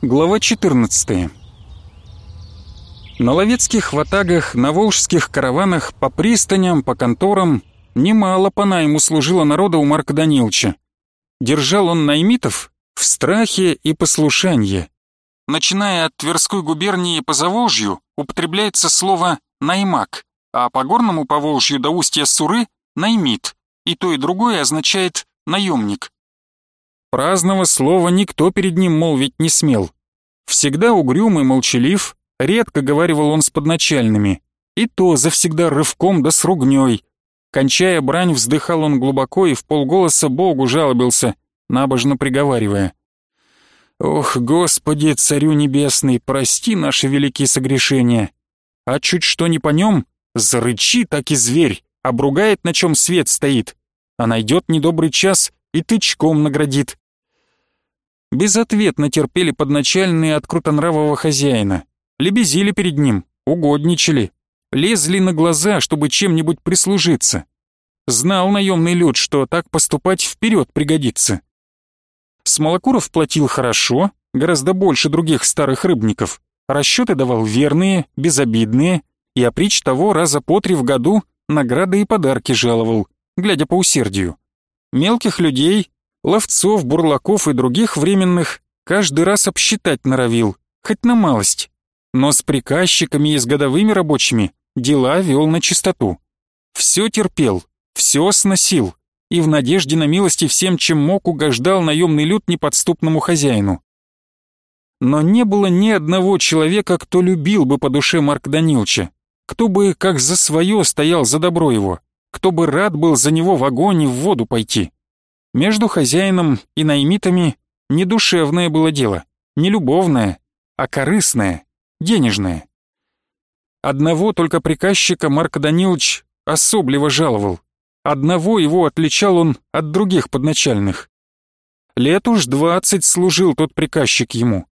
Глава 14. На ловецких ватагах, на волжских караванах, по пристаням, по конторам немало по найму служило народа у Марка Даниловича. Держал он наймитов в страхе и послушании. Начиная от Тверской губернии по Заволжью употребляется слово «наймак», а по горному Поволжью до устья Суры — «наймит», и то и другое означает «наемник». Праздного слова никто перед ним молвить не смел. Всегда угрюм и молчалив, редко говаривал он с подначальными, и то завсегда рывком да с ругнёй. Кончая брань, вздыхал он глубоко и в полголоса Богу жалобился, набожно приговаривая. «Ох, Господи, Царю Небесный, прости наши великие согрешения! А чуть что не по нем, зарычи так и зверь, обругает, на чем свет стоит, а найдет недобрый час и тычком наградит. Безответно терпели подначальные от крутонравого хозяина, лебезили перед ним, угодничали, лезли на глаза, чтобы чем-нибудь прислужиться. Знал наемный люд, что так поступать вперед пригодится. Смолокуров платил хорошо, гораздо больше других старых рыбников. Расчеты давал верные, безобидные, и опричь того раза по три в году награды и подарки жаловал, глядя по усердию. Мелких людей, ловцов, бурлаков и других временных каждый раз обсчитать норовил, хоть на малость. Но с приказчиками и с годовыми рабочими дела вел на чистоту. Все терпел, все сносил и в надежде на милости всем, чем мог, угождал наемный люд неподступному хозяину. Но не было ни одного человека, кто любил бы по душе Марк Данилча, кто бы как за свое стоял за добро его кто бы рад был за него в огонь и в воду пойти. Между хозяином и наймитами не душевное было дело, не любовное, а корыстное, денежное. Одного только приказчика Марк Данилович особливо жаловал. Одного его отличал он от других подначальных. Лет уж двадцать служил тот приказчик ему.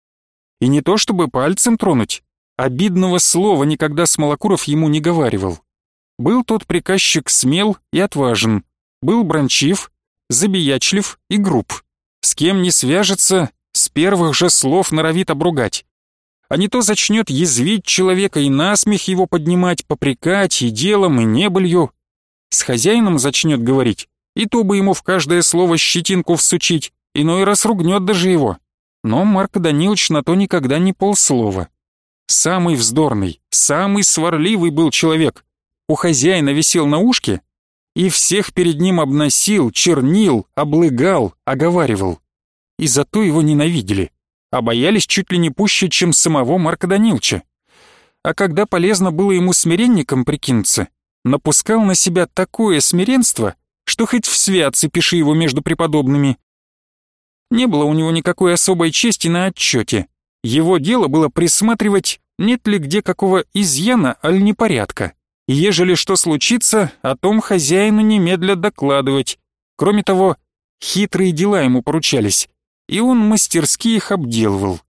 И не то чтобы пальцем тронуть, обидного слова никогда Смолокуров ему не говаривал. Был тот приказчик смел и отважен, был брончив, забиячлив и груб. С кем не свяжется, с первых же слов норовит обругать. А не то зачнет язвить человека и насмех его поднимать, попрекать и делом, и небылью. С хозяином зачнет говорить, и то бы ему в каждое слово щетинку всучить, иной раз ругнет даже его. Но Марк Данилович на то никогда не полслова. Самый вздорный, самый сварливый был человек, у хозяина висел на ушке и всех перед ним обносил, чернил, облыгал, оговаривал. И зато его ненавидели, а боялись чуть ли не пуще, чем самого Марка Данилча. А когда полезно было ему смиренником прикинуться, напускал на себя такое смиренство, что хоть в святце пиши его между преподобными. Не было у него никакой особой чести на отчете. Его дело было присматривать, нет ли где какого изъяна, аль непорядка ежели что случится, о том хозяину немедля докладывать. Кроме того, хитрые дела ему поручались, и он мастерски их обделывал.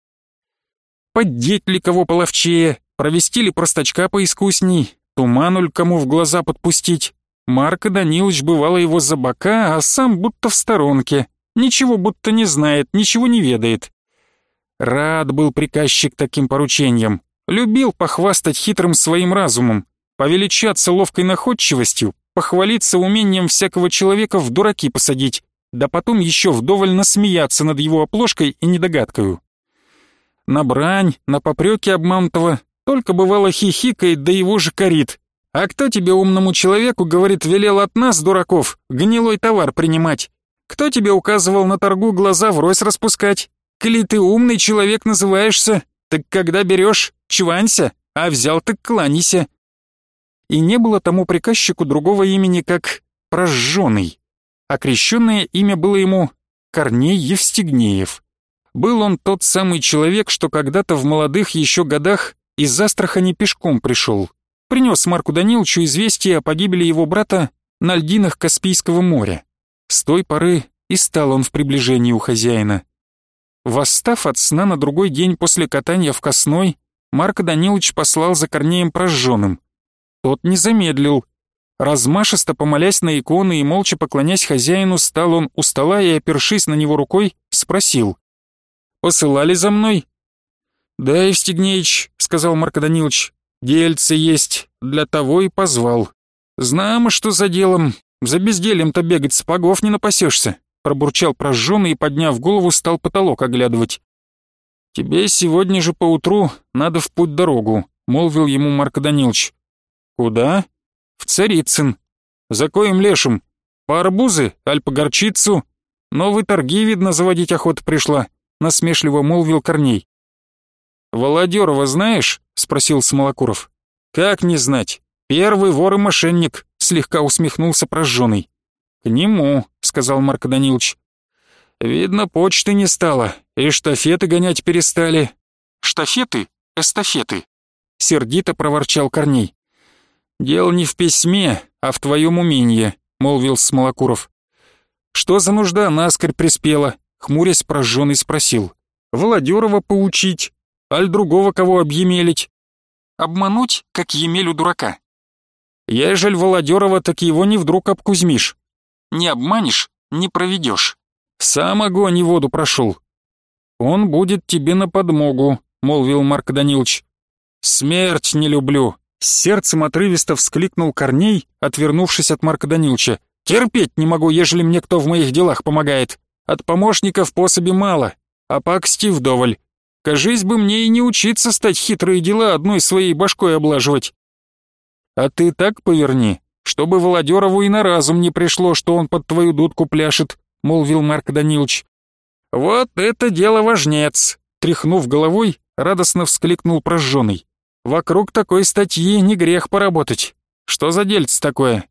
Поддеть ли кого половчее, провести ли простачка поискусней, тумануль кому в глаза подпустить. Марко Данилович бывало его за бока, а сам будто в сторонке, ничего будто не знает, ничего не ведает. Рад был приказчик таким поручениям, любил похвастать хитрым своим разумом, повеличаться ловкой находчивостью, похвалиться умением всякого человека в дураки посадить, да потом еще вдоволь насмеяться над его оплошкой и недогадкою. На брань, на попреки обманутого только бывало хихикает, да его же корит. А кто тебе, умному человеку, говорит, велел от нас, дураков, гнилой товар принимать? Кто тебе указывал на торгу глаза врозь распускать? Коли ты умный человек называешься, так когда берешь, чванься, а взял так кланяйся и не было тому приказчику другого имени, как Прожженный. Окрещенное имя было ему Корней Евстигнеев. Был он тот самый человек, что когда-то в молодых еще годах из Астрахани пешком пришел. Принес Марку Даниловичу известие о погибели его брата на льдинах Каспийского моря. С той поры и стал он в приближении у хозяина. Восстав от сна на другой день после катания в Косной, Марко Данилович послал за Корнеем Прожженным. Тот не замедлил. Размашисто помолясь на иконы и молча поклонясь хозяину, стал он у стола и, опершись на него рукой, спросил. «Посылали за мной? «Да, Евстигнеич», — сказал Марко Данилович, — «дельце есть, для того и позвал. Знамо, что за делом, за бездельем-то бегать сапогов не напасешься», — пробурчал прожженный и, подняв голову, стал потолок оглядывать. «Тебе сегодня же поутру надо в путь дорогу», — молвил ему Марко Данилович. «Куда?» «В Царицын. За коим лешим? По арбузы, аль по горчицу? Новые торги, видно, заводить охота пришла», — насмешливо молвил Корней. «Володерова знаешь?» — спросил Смолокуров. «Как не знать? Первый вор и мошенник», — слегка усмехнулся прожженный. «К нему», — сказал Марко Данилович. «Видно, почты не стало, и штафеты гонять перестали». «Штафеты? Эстафеты?» — сердито проворчал Корней. «Дело не в письме, а в твоем умении», — молвил Смолокуров. «Что за нужда наскорь приспела?» — хмурясь прожженный спросил. «Володерова поучить, аль другого кого объемелить?» «Обмануть, как Емелю дурака». «Ежель Володерова, так его не вдруг обкузмишь. Не обманешь, не проведешь. Сам огонь и воду прошел. Он будет тебе на подмогу, молвил Марк Данилович. Смерть не люблю. Сердцем отрывисто вскликнул Корней, отвернувшись от Марка Даниловича. Терпеть не могу, ежели мне кто в моих делах помогает. От помощников пособи мало, а пакости вдоволь. Кажись бы мне и не учиться стать хитрые дела одной своей башкой облаживать. А ты так поверни, чтобы Володерову и на разум не пришло, что он под твою дудку пляшет, молвил Марк Данилович. Вот это дело важнец, тряхнув головой, радостно вскликнул прожженный. Вокруг такой статьи не грех поработать. Что за дельце такое?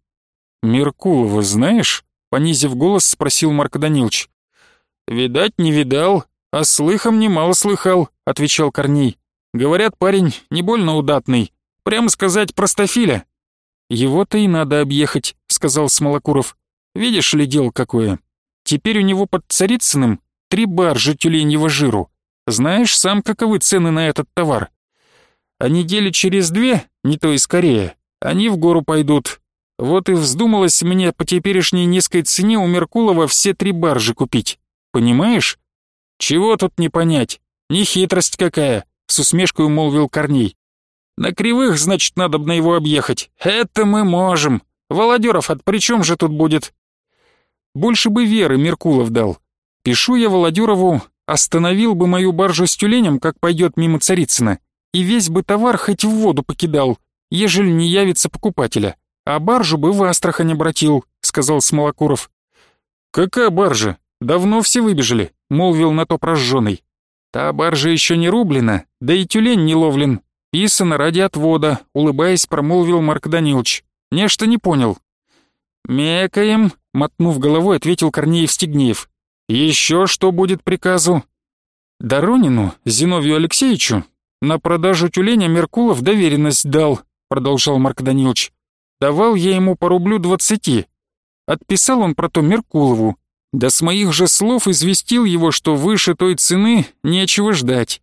Меркулова знаешь? Понизив голос, спросил Марк Данилович. Видать, не видал, а слыхом немало слыхал, отвечал Корней. Говорят, парень не больно удатный. Прямо сказать, простофиля. «Его-то и надо объехать», — сказал Смолокуров. «Видишь ли дело какое? Теперь у него под Царицыным три баржи тюленьего жиру. Знаешь сам, каковы цены на этот товар? А недели через две, не то и скорее, они в гору пойдут. Вот и вздумалось мне по теперешней низкой цене у Меркулова все три баржи купить. Понимаешь? Чего тут не понять? Не хитрость какая, с усмешкой умолвил Корней. На кривых, значит, надо бы на его объехать. Это мы можем. Володеров от при чем же тут будет? Больше бы веры Меркулов дал. Пишу я Володерову, остановил бы мою баржу с тюленем, как пойдет мимо Царицына, и весь бы товар хоть в воду покидал, ежели не явится покупателя. А баржу бы в Астрахань обратил, сказал Смолокуров. Какая баржа? Давно все выбежали, молвил на то прожженный. Та баржа еще не рублена, да и тюлень не ловлен, «Писано ради отвода», — улыбаясь, промолвил Марк Данилович. «Нечто не понял». «Мекаем», — мотнув головой, ответил Корнеев Стегнеев. «Еще что будет приказу?» «Доронину, Зиновию Алексеевичу, на продажу тюленя Меркулов доверенность дал», — продолжал Марк Данилович. «Давал я ему по рублю двадцати. Отписал он про то Меркулову, да с моих же слов известил его, что выше той цены нечего ждать.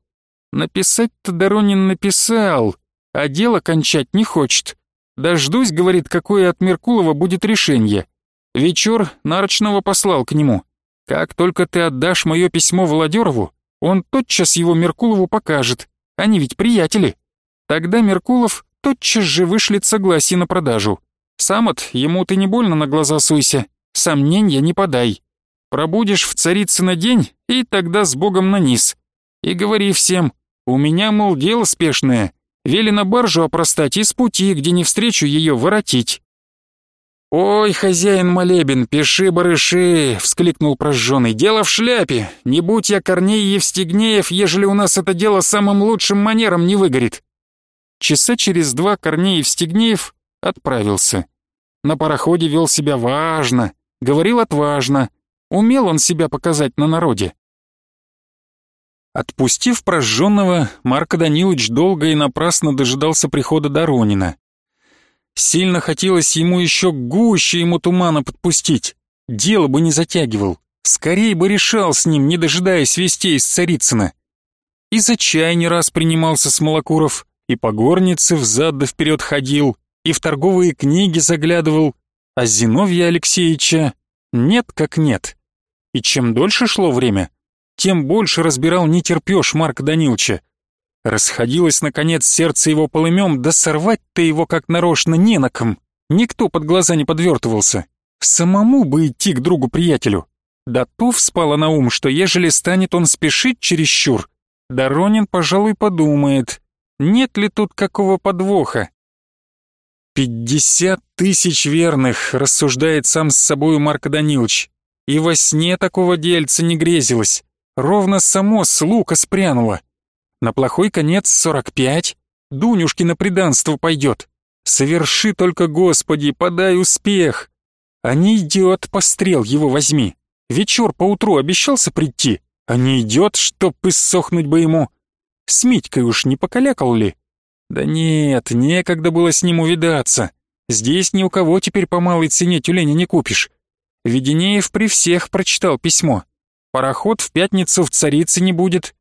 Написать-то Доронин написал, а дело кончать не хочет. Дождусь, говорит, какое от Меркулова будет решение. Вечер Нарочного послал к нему. Как только ты отдашь мое письмо Володерову, он тотчас его Меркулову покажет. Они ведь приятели. Тогда Меркулов тотчас же вышлет согласие на продажу. Сам от ему ты не больно на глаза суйся, сомнения не подай. Пробудешь в царице на день, и тогда с Богом на низ. И говори всем, у меня, мол, дело спешное. Велено баржу опростать и с пути, где не встречу ее, воротить. «Ой, хозяин молебен, пиши, барыши!» — вскликнул прожженный. «Дело в шляпе! Не будь я Корней Евстигнеев, ежели у нас это дело самым лучшим манером не выгорит!» Часа через два Корней Евстигнеев отправился. На пароходе вел себя важно, говорил отважно, умел он себя показать на народе. Отпустив прожженного, Марко Данилович долго и напрасно дожидался прихода Доронина. Сильно хотелось ему еще гуще ему тумана подпустить. Дело бы не затягивал. Скорее бы решал с ним, не дожидаясь вестей из Царицына. И за чай не раз принимался Смолокуров, и по горнице взад да вперед ходил, и в торговые книги заглядывал, а Зиновья Алексеевича нет как нет. И чем дольше шло время, тем больше разбирал нетерпеж Марка Даниловича. Расходилось, наконец, сердце его полымем, да сорвать-то его как нарочно не на ком. Никто под глаза не подвертывался. Самому бы идти к другу-приятелю. Да то вспало на ум, что ежели станет он спешить чересчур, Доронин, пожалуй, подумает, нет ли тут какого подвоха. «Пятьдесят тысяч верных», — рассуждает сам с собою Марк Данилович. И во сне такого дельца не грезилось. Ровно само с лука спрянуло. На плохой конец сорок пять. Дунюшки на преданство пойдет. Соверши только, Господи, подай успех. А не идет, пострел его возьми. Вечер поутру обещался прийти, а не идет, чтоб иссохнуть бы ему. С Митькой уж не покалякал ли? Да нет, некогда было с ним увидаться. Здесь ни у кого теперь по малой цене тюленя не купишь. Веденеев при всех прочитал письмо. Пароход в пятницу в царице не будет.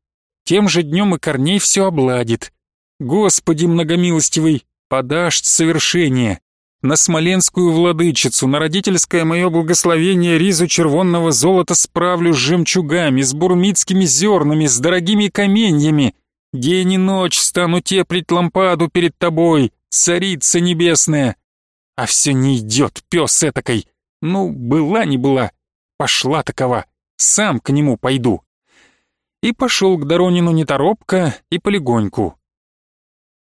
Тем же днем и Корней все обладит. Господи многомилостивый, подашь совершение. На смоленскую владычицу, на родительское мое благословение ризу червонного золота справлю с жемчугами, с бурмитскими зернами, с дорогими каменьями. День и ночь стану теплить лампаду перед тобой, царица небесная. А все не идет, пес этакой. Ну, была не была, пошла такова, сам к нему пойду. И пошел к Доронину неторопко и полегоньку.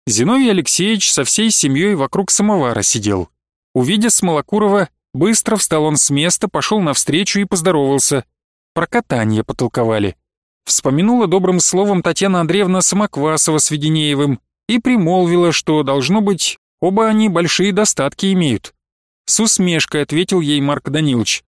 Зиновий Алексеевич со всей семьей вокруг самовара сидел. Увидя Смолокурова, быстро встал он с места, пошел навстречу и поздоровался. Про катание потолковали. Вспомянула добрым словом Татьяна Андреевна Самоквасова с Веденеевым и примолвила, что, должно быть, оба они большие достатки имеют. С усмешкой ответил ей Марк Данилович.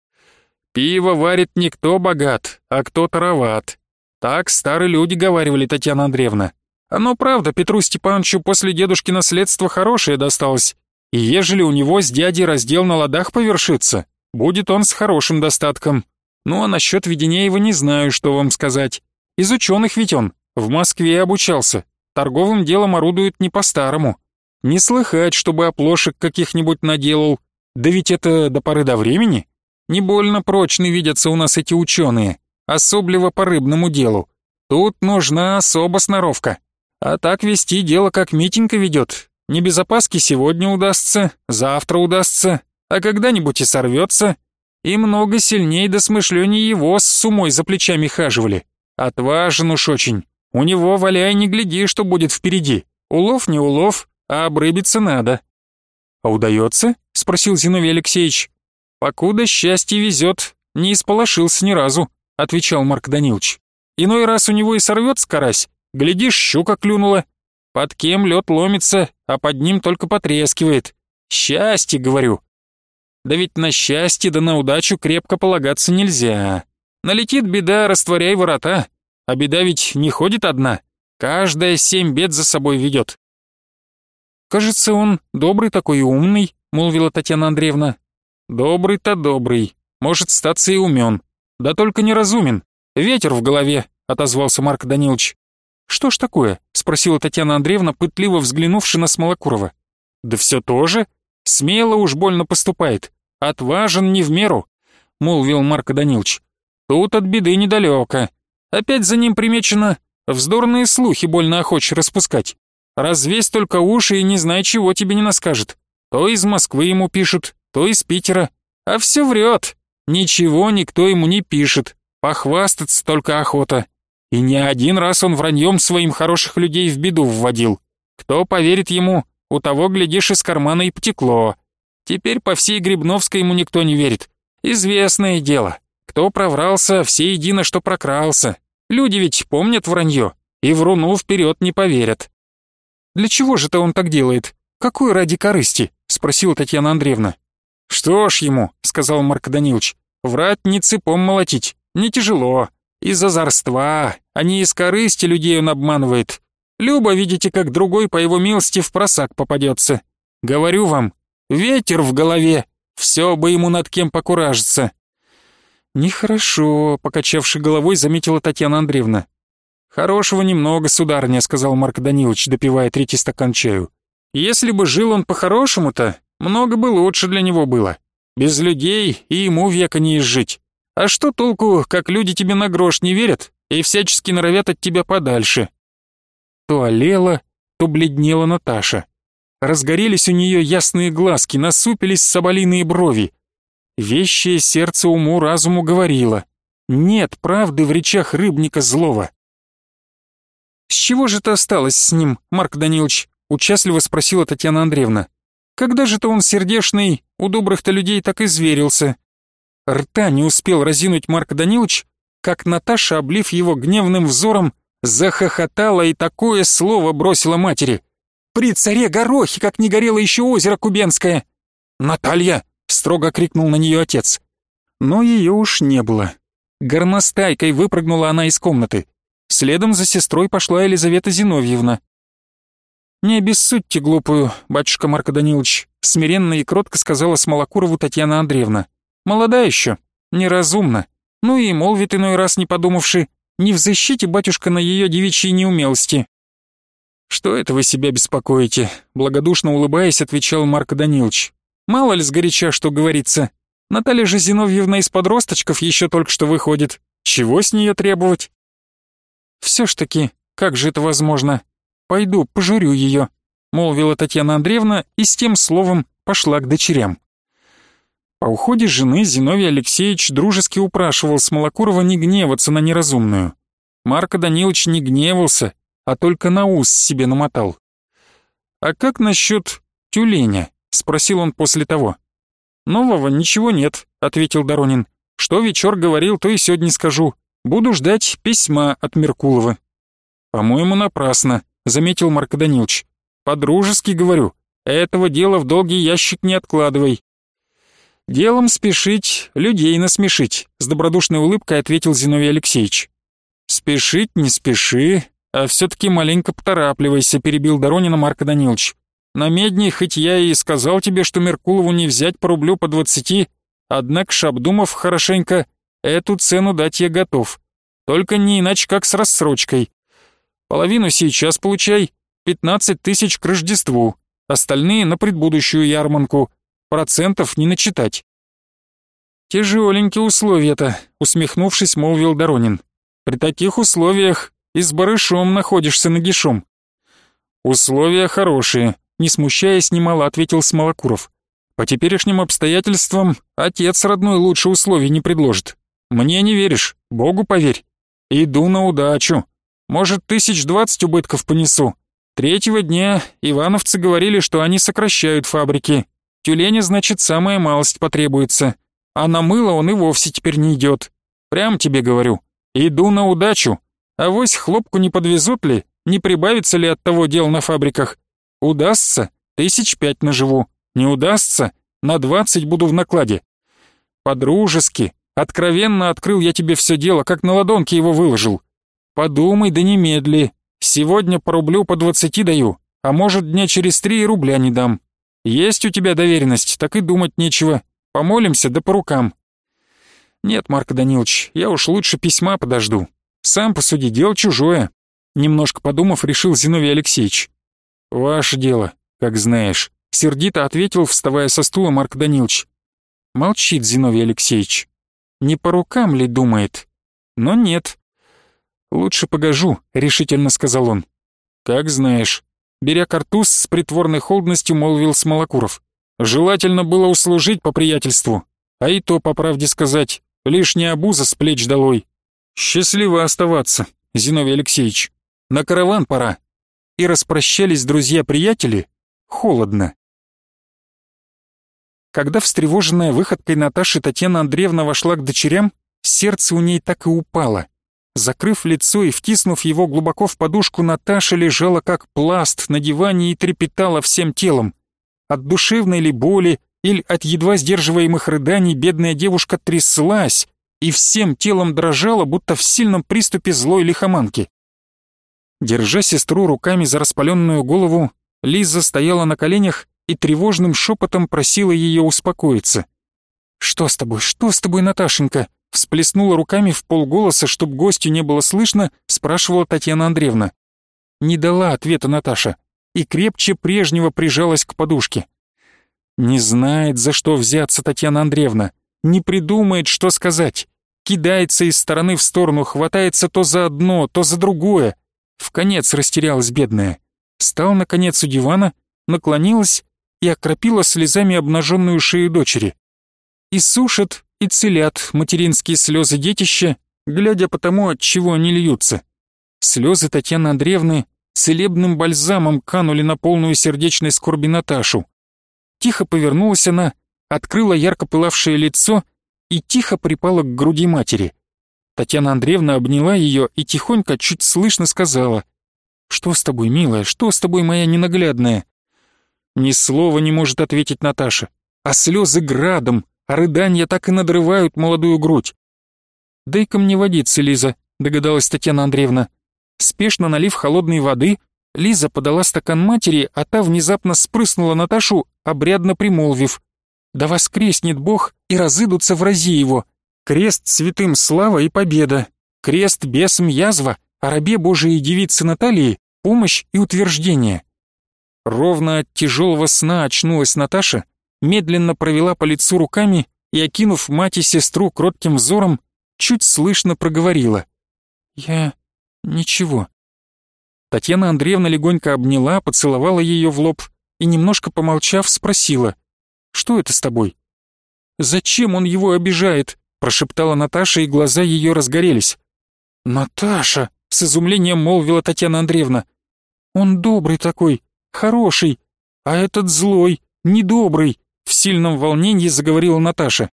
«Пиво варит не кто богат, а кто тароват. Так старые люди говаривали, Татьяна Андреевна. Оно правда, Петру Степановичу после дедушки наследство хорошее досталось, и ежели у него с дядей раздел на ладах повершится, будет он с хорошим достатком. Ну а насчет Веденеева не знаю, что вам сказать. Из ученых ведь он, в Москве обучался, торговым делом орудует не по-старому. Не слыхать, чтобы оплошек каких-нибудь наделал, да ведь это до поры до времени. Не больно прочны видятся у нас эти ученые, особливо по рыбному делу. Тут нужна особо сноровка. А так вести дело, как Митенька ведет. Не без опаски сегодня удастся, завтра удастся, а когда-нибудь и сорвется. И много сильнее да смышленнее его с сумой за плечами хаживали. Отважен уж очень. У него, валяй, не гляди, что будет впереди. Улов не улов, а обрыбиться надо. «А удается?» — спросил Зиновий Алексеевич. «Покуда счастье везет, не исполошился ни разу», — отвечал Марк Данилович. «Иной раз у него и сорвется карась, Глядишь, щука клюнула. Под кем лед ломится, а под ним только потрескивает. Счастье, говорю. Да ведь на счастье да на удачу крепко полагаться нельзя. Налетит беда, растворяй ворота. А беда ведь не ходит одна. Каждая семь бед за собой ведет. «Кажется, он добрый такой и умный», — молвила Татьяна Андреевна. «Добрый-то добрый. Может, статься и умен. Да только неразумен. Ветер в голове», — отозвался Марк Данилович. «Что ж такое?» — спросила Татьяна Андреевна, пытливо взглянувши на Смолокурова. «Да все то же. Смело уж больно поступает. Отважен не в меру», — молвил Марко Данилович. «Тут от беды недалеко. Опять за ним примечено вздорные слухи больно охочь распускать. Развесь только уши и не знай, чего тебе не наскажет. То из Москвы ему пишут, то из Питера. А все врет. Ничего никто ему не пишет. Похвастаться только охота. И не один раз он враньем своим хороших людей в беду вводил. Кто поверит ему, у того, глядишь, из кармана и потекло. Теперь по всей Грибновской ему никто не верит. Известное дело. Кто проврался, все едино, что прокрался. Люди ведь помнят вранье, и вруну вперед не поверят. «Для чего же это он так делает? Какой ради корысти?» — спросила Татьяна Андреевна. «Что ж ему», — сказал Марк Данилович, — «врать не цепом молотить, не тяжело. Из озорства, а не из корысти людей он обманывает. Люба, видите, как другой по его милости в просак попадется. Говорю вам, ветер в голове, все бы ему над кем покуражиться». «Нехорошо», — покачавши головой, заметила Татьяна Андреевна. «Хорошего немного, сударыня», — сказал Марк Данилович, допивая третий стакан чаю. «Если бы жил он по-хорошему-то, много бы лучше для него было. Без людей и ему века не изжить. А что толку, как люди тебе на грош не верят и всячески норовят от тебя подальше? То олела, то бледнела Наташа. Разгорелись у нее ясные глазки, насупились соболиные брови. Вещее сердце уму-разуму говорило. Нет правды в речах рыбника злого. «С чего же ты осталась с ним, Марк Данилович?» — участливо спросила Татьяна Андреевна. «Когда же-то он сердешный, у добрых-то людей так и зверился?» Рта не успел разинуть Марк Данилович, как Наташа, облив его гневным взором, захохотала и такое слово бросила матери. «При царе горохи, как не горело еще озеро Кубенское!» «Наталья!» — строго крикнул на нее отец. Но ее уж не было. Горностайкой выпрыгнула она из комнаты. Следом за сестрой пошла Елизавета Зиновьевна. «Не обессудьте глупую, батюшка Марко Данилович», смиренно и кротко сказала Смолокурову Татьяна Андреевна. «Молода еще, неразумна. Ну и молвит иной раз не подумавши, не в защите батюшка на ее девичьей неумелости». «Что это вы себя беспокоите?» Благодушно улыбаясь, отвечал Марко Данилович. «Мало ли сгоряча, что говорится. Наталья же Зиновьевна из подросточков еще только что выходит. Чего с нее требовать?» «Все ж таки, как же это возможно? Пойду, пожурю ее», — молвила Татьяна Андреевна и с тем словом пошла к дочерям. По уходе жены Зиновий Алексеевич дружески упрашивал Смолокурова не гневаться на неразумную. Марко Данилович не гневался, а только на ус себе намотал. «А как насчет тюленя?» — спросил он после того. «Нового ничего нет», — ответил Доронин. «Что вечер говорил, то и сегодня скажу. Буду ждать письма от Меркулова». «По-моему, напрасно», — заметил Марко Данилович. «По-дружески говорю, этого дела в долгий ящик не откладывай. «Делом спешить, людей насмешить», — с добродушной улыбкой ответил Зиновий Алексеевич. «Спешить не спеши, а все-таки маленько поторапливайся», — перебил Доронина Марко Данилович. «На медне, хоть я и сказал тебе, что Меркулову не взять по рублю по двадцати, однако ж обдумав хорошенько, эту цену дать я готов. Только не иначе, как с рассрочкой. Половину сейчас получай, пятнадцать тысяч к Рождеству, остальные на предбудущую ярмарку» процентов не начитать. «Тяжеленькие условия-то», — усмехнувшись, молвил Доронин. «При таких условиях и с барышом находишься нагишом». «Условия хорошие», — не смущаясь немало, ответил Смолокуров. «По теперешним обстоятельствам отец родной лучше условий не предложит. Мне не веришь, Богу поверь. Иду на удачу. Может, тысяч двадцать убытков понесу. Третьего дня ивановцы говорили, что они сокращают фабрики, Тюленя, значит, самая малость потребуется. А на мыло он и вовсе теперь не идет. Прям тебе говорю. Иду на удачу. А вось хлопку не подвезут ли, не прибавится ли от того дел на фабриках? Удастся, тысяч пять наживу. Не удастся, на двадцать буду в накладе. По-дружески, откровенно открыл я тебе все дело, как на ладонке его выложил. Подумай да немедли. Сегодня по рублю по двадцати даю, а может дня через три и рубля не дам. Есть у тебя доверенность, так и думать нечего. Помолимся да по рукам. Нет, Марк Данилович, я уж лучше письма подожду. Сам посуди, дело чужое. Немножко подумав, решил Зиновий Алексеевич. Ваше дело, как знаешь. Сердито ответил, вставая со стула Марк Данилович. Молчит Зиновий Алексеевич. Не по рукам ли думает? Но нет. Лучше погожу, решительно сказал он. Как знаешь. Беря картуз с притворной холодностью, молвил Смолокуров. «Желательно было услужить по приятельству, а и то, по правде сказать, лишняя обуза с плеч долой. Счастливо оставаться, Зиновий Алексеевич. На караван пора». И распрощались друзья-приятели холодно. Когда встревоженная выходкой Наташи Татьяна Андреевна вошла к дочерям, сердце у ней так и упало. Закрыв лицо и втиснув его глубоко в подушку, Наташа лежала как пласт на диване и трепетала всем телом. От душевной ли боли или от едва сдерживаемых рыданий бедная девушка тряслась и всем телом дрожала, будто в сильном приступе злой лихоманки. Держа сестру руками за распаленную голову, Лиза стояла на коленях и тревожным шепотом просила ее успокоиться. «Что с тобой, что с тобой, Наташенька?» Всплеснула руками в полголоса, чтоб гостю не было слышно, спрашивала Татьяна Андреевна. Не дала ответа Наташа и крепче прежнего прижалась к подушке. Не знает, за что взяться Татьяна Андреевна, не придумает, что сказать. Кидается из стороны в сторону, хватается то за одно, то за другое. В конец растерялась бедная. Стал, наконец, у дивана, наклонилась и окропила слезами обнаженную шею дочери. И сушат, и целят материнские слезы детища, глядя по тому, от чего они льются. Слезы Татьяны Андреевны целебным бальзамом канули на полную сердечной скорби Наташу. Тихо повернулась она, открыла ярко пылавшее лицо и тихо припала к груди матери. Татьяна Андреевна обняла ее и тихонько, чуть слышно сказала, «Что с тобой, милая, что с тобой, моя ненаглядная?» Ни слова не может ответить Наташа, а слезы градом, а рыдания так и надрывают молодую грудь. «Дай-ка мне водицы, Лиза», — догадалась Татьяна Андреевна. Спешно налив холодной воды, Лиза подала стакан матери, а та внезапно спрыснула Наташу, обрядно примолвив. «Да воскреснет Бог, и разыдутся врази его. Крест святым слава и победа. Крест бесом язва, а рабе Божией девицы Натальи помощь и утверждение». Ровно от тяжелого сна очнулась Наташа, медленно провела по лицу руками и, окинув мать и сестру кротким взором, чуть слышно проговорила. «Я «Ничего». Татьяна Андреевна легонько обняла, поцеловала ее в лоб и, немножко помолчав, спросила, «Что это с тобой?» «Зачем он его обижает?» прошептала Наташа, и глаза ее разгорелись. «Наташа!» — с изумлением молвила Татьяна Андреевна. «Он добрый такой, хороший, а этот злой, недобрый!» В сильном волнении заговорила Наташа.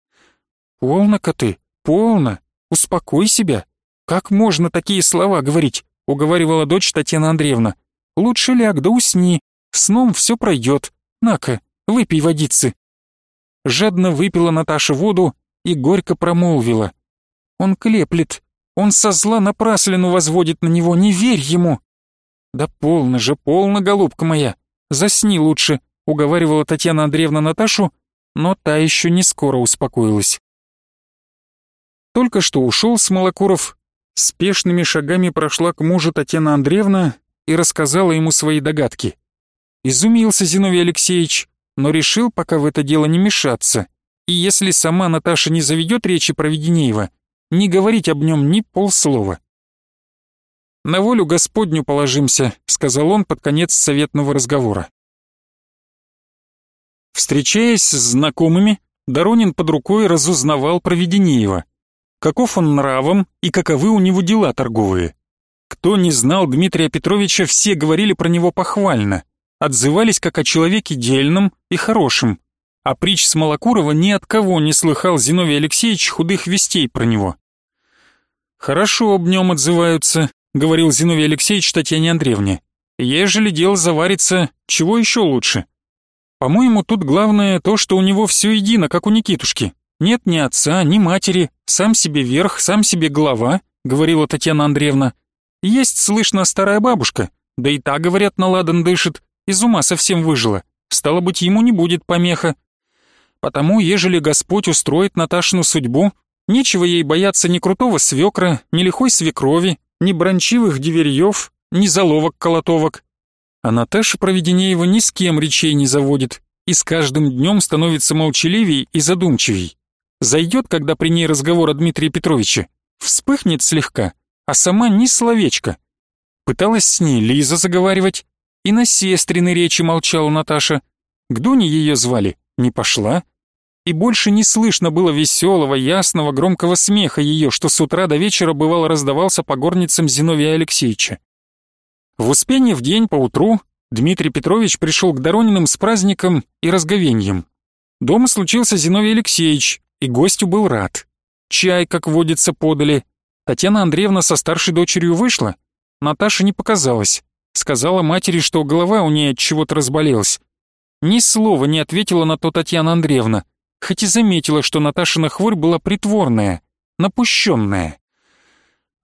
«Полно-ка ты, полно, успокой себя. «Как можно такие слова говорить?» — уговаривала дочь Татьяна Андреевна. «Лучше ляг да усни, сном все пройдет. На-ка, выпей водицы». Жадно выпила Наташа воду и горько промолвила. «Он клеплет, он со зла напраслину возводит на него, не верь ему!» «Да полно же, полно, голубка моя, засни лучше», — уговаривала Татьяна Андреевна Наташу, но та еще не скоро успокоилась. Только что ушел Смолокуров, Спешными шагами прошла к мужу Татьяна Андреевна и рассказала ему свои догадки. Изумился Зиновий Алексеевич, но решил пока в это дело не мешаться, и если сама Наташа не заведет речи про Веденеева, не говорить об нем ни полслова. «На волю Господню положимся», — сказал он под конец советного разговора. Встречаясь с знакомыми, Доронин под рукой разузнавал про Веденеева каков он нравом и каковы у него дела торговые. Кто не знал Дмитрия Петровича, все говорили про него похвально, отзывались как о человеке дельном и хорошем, а притч Смолокурова ни от кого не слыхал Зиновий Алексеевич худых вестей про него. «Хорошо об нем отзываются», — говорил Зиновий Алексеевич Татьяне Андреевне. «Ежели дело заварится, чего еще лучше? По-моему, тут главное то, что у него все едино, как у Никитушки. Нет ни отца, ни матери, сам себе верх, сам себе глава, говорила Татьяна Андреевна. Есть, слышно, старая бабушка, да и та, говорят, наладан дышит, из ума совсем выжила. Стало быть, ему не будет помеха. Потому, ежели Господь устроит Наташину судьбу, нечего ей бояться ни крутого свекра, ни лихой свекрови, ни брончивых деверьев, ни заловок-колотовок. А Наташа Проведенеева ни с кем речей не заводит и с каждым днем становится молчаливей и задумчивей. Зайдет, когда при ней разговор о Дмитрии Петровиче, вспыхнет слегка, а сама ни словечко. Пыталась с ней Лиза заговаривать, и на сестрины речи молчала Наташа. К Дуне ее звали, не пошла. И больше не слышно было веселого, ясного, громкого смеха ее, что с утра до вечера бывало раздавался по горницам Зиновия Алексеевича. В Успенье в день поутру Дмитрий Петрович пришел к Дорониным с праздником и разговеньем. Дома случился Зиновий Алексеевич, и гостю был рад. Чай, как водится, подали. Татьяна Андреевна со старшей дочерью вышла. Наташа не показалась. Сказала матери, что голова у нее от чего-то разболелась. Ни слова не ответила на то Татьяна Андреевна, хоть и заметила, что Наташина хворь была притворная, напущенная.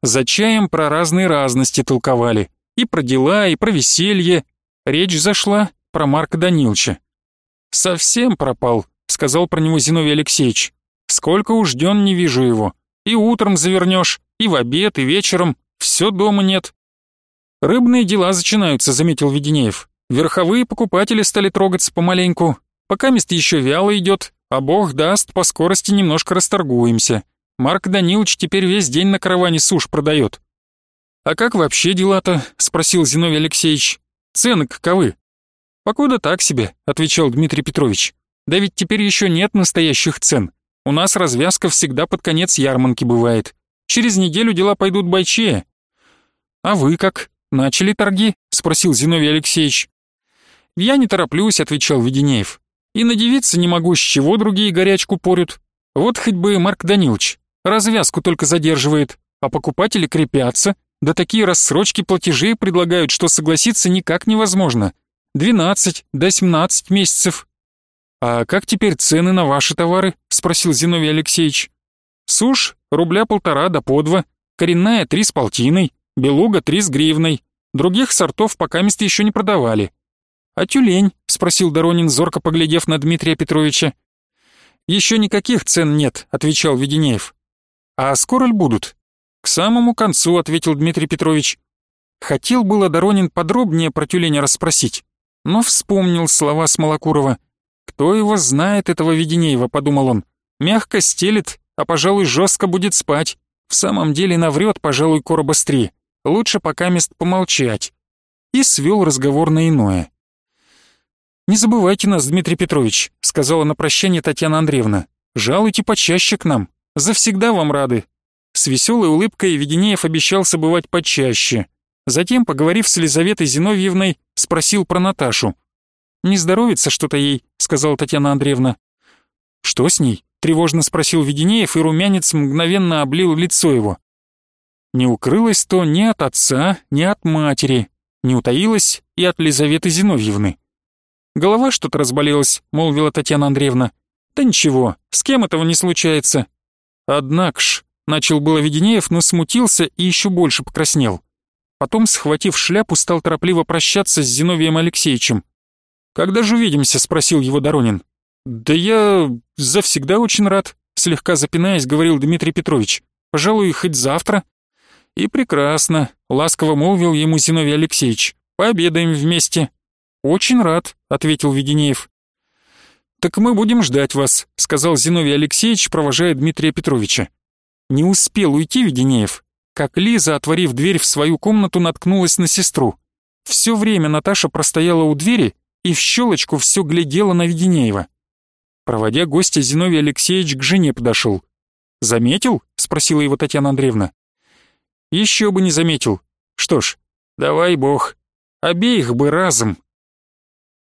За чаем про разные разности толковали. И про дела, и про веселье. Речь зашла про Марка Данилча. «Совсем пропал», — сказал про него Зиновий Алексеевич. Сколько уж дён не вижу его. И утром завернешь, и в обед, и вечером. Все дома нет. Рыбные дела начинаются, заметил Веденеев. Верховые покупатели стали трогаться помаленьку. Пока мест еще вяло идет, а бог даст, по скорости немножко расторгуемся. Марк Данилович теперь весь день на караване суш продает. «А как вообще дела-то?» — спросил Зиновий Алексеевич. «Цены каковы?» «Покуда так себе», — отвечал Дмитрий Петрович. «Да ведь теперь еще нет настоящих цен. У нас развязка всегда под конец ярмарки бывает. Через неделю дела пойдут бойчее». «А вы как? Начали торги?» — спросил Зиновий Алексеевич. «Я не тороплюсь», — отвечал Веденеев. «И надевиться не могу, с чего другие горячку порют. Вот хоть бы Марк Данилович. Развязку только задерживает, а покупатели крепятся. Да такие рассрочки платежей предлагают, что согласиться никак невозможно. 12 до 17 месяцев. «А как теперь цены на ваши товары?» — спросил Зиновий Алексеевич. «Сушь — рубля полтора до по два, коренная — три с полтиной, белуга — три с гривной. Других сортов пока мест еще не продавали». «А тюлень?» — спросил Доронин, зорко поглядев на Дмитрия Петровича. «Еще никаких цен нет», — отвечал Веденеев. «А скоро ли будут?» «К самому концу», — ответил Дмитрий Петрович. Хотел было Доронин подробнее про тюленя расспросить, но вспомнил слова Смолокурова. «Кто его знает, этого Веденеева?» — подумал он. «Мягко стелит, а, пожалуй, жестко будет спать. В самом деле наврет, пожалуй, коробостри. Лучше пока мест помолчать». И свел разговор на иное. «Не забывайте нас, Дмитрий Петрович», — сказала на прощание Татьяна Андреевна. «Жалуйте почаще к нам. Завсегда вам рады». С веселой улыбкой Веденеев обещался бывать почаще. Затем, поговорив с Елизаветой Зиновьевной, спросил про Наташу. «Не здоровится что-то ей», — сказала Татьяна Андреевна. «Что с ней?» — тревожно спросил Веденеев, и румянец мгновенно облил лицо его. Не укрылось то ни от отца, ни от матери, не утаилось и от Лизаветы Зиновьевны. «Голова что-то разболелась», — молвила Татьяна Андреевна. «Да ничего, с кем этого не случается». «Однако ж», — начал было Веденеев, но смутился и еще больше покраснел. Потом, схватив шляпу, стал торопливо прощаться с Зиновием Алексеевичем. «Когда же увидимся?» — спросил его Доронин. «Да я завсегда очень рад», — слегка запинаясь, говорил Дмитрий Петрович. «Пожалуй, хоть завтра». «И прекрасно», — ласково молвил ему Зиновий Алексеевич. «Пообедаем вместе». «Очень рад», — ответил Веденеев. «Так мы будем ждать вас», — сказал Зиновий Алексеевич, провожая Дмитрия Петровича. Не успел уйти Веденеев, как Лиза, отворив дверь в свою комнату, наткнулась на сестру. Все время Наташа простояла у двери и в щелочку все глядела на Веденеева. Проводя гостя, Зиновий Алексеевич к жене подошел. «Заметил?» — спросила его Татьяна Андреевна. «Еще бы не заметил. Что ж, давай бог. Обеих бы разом».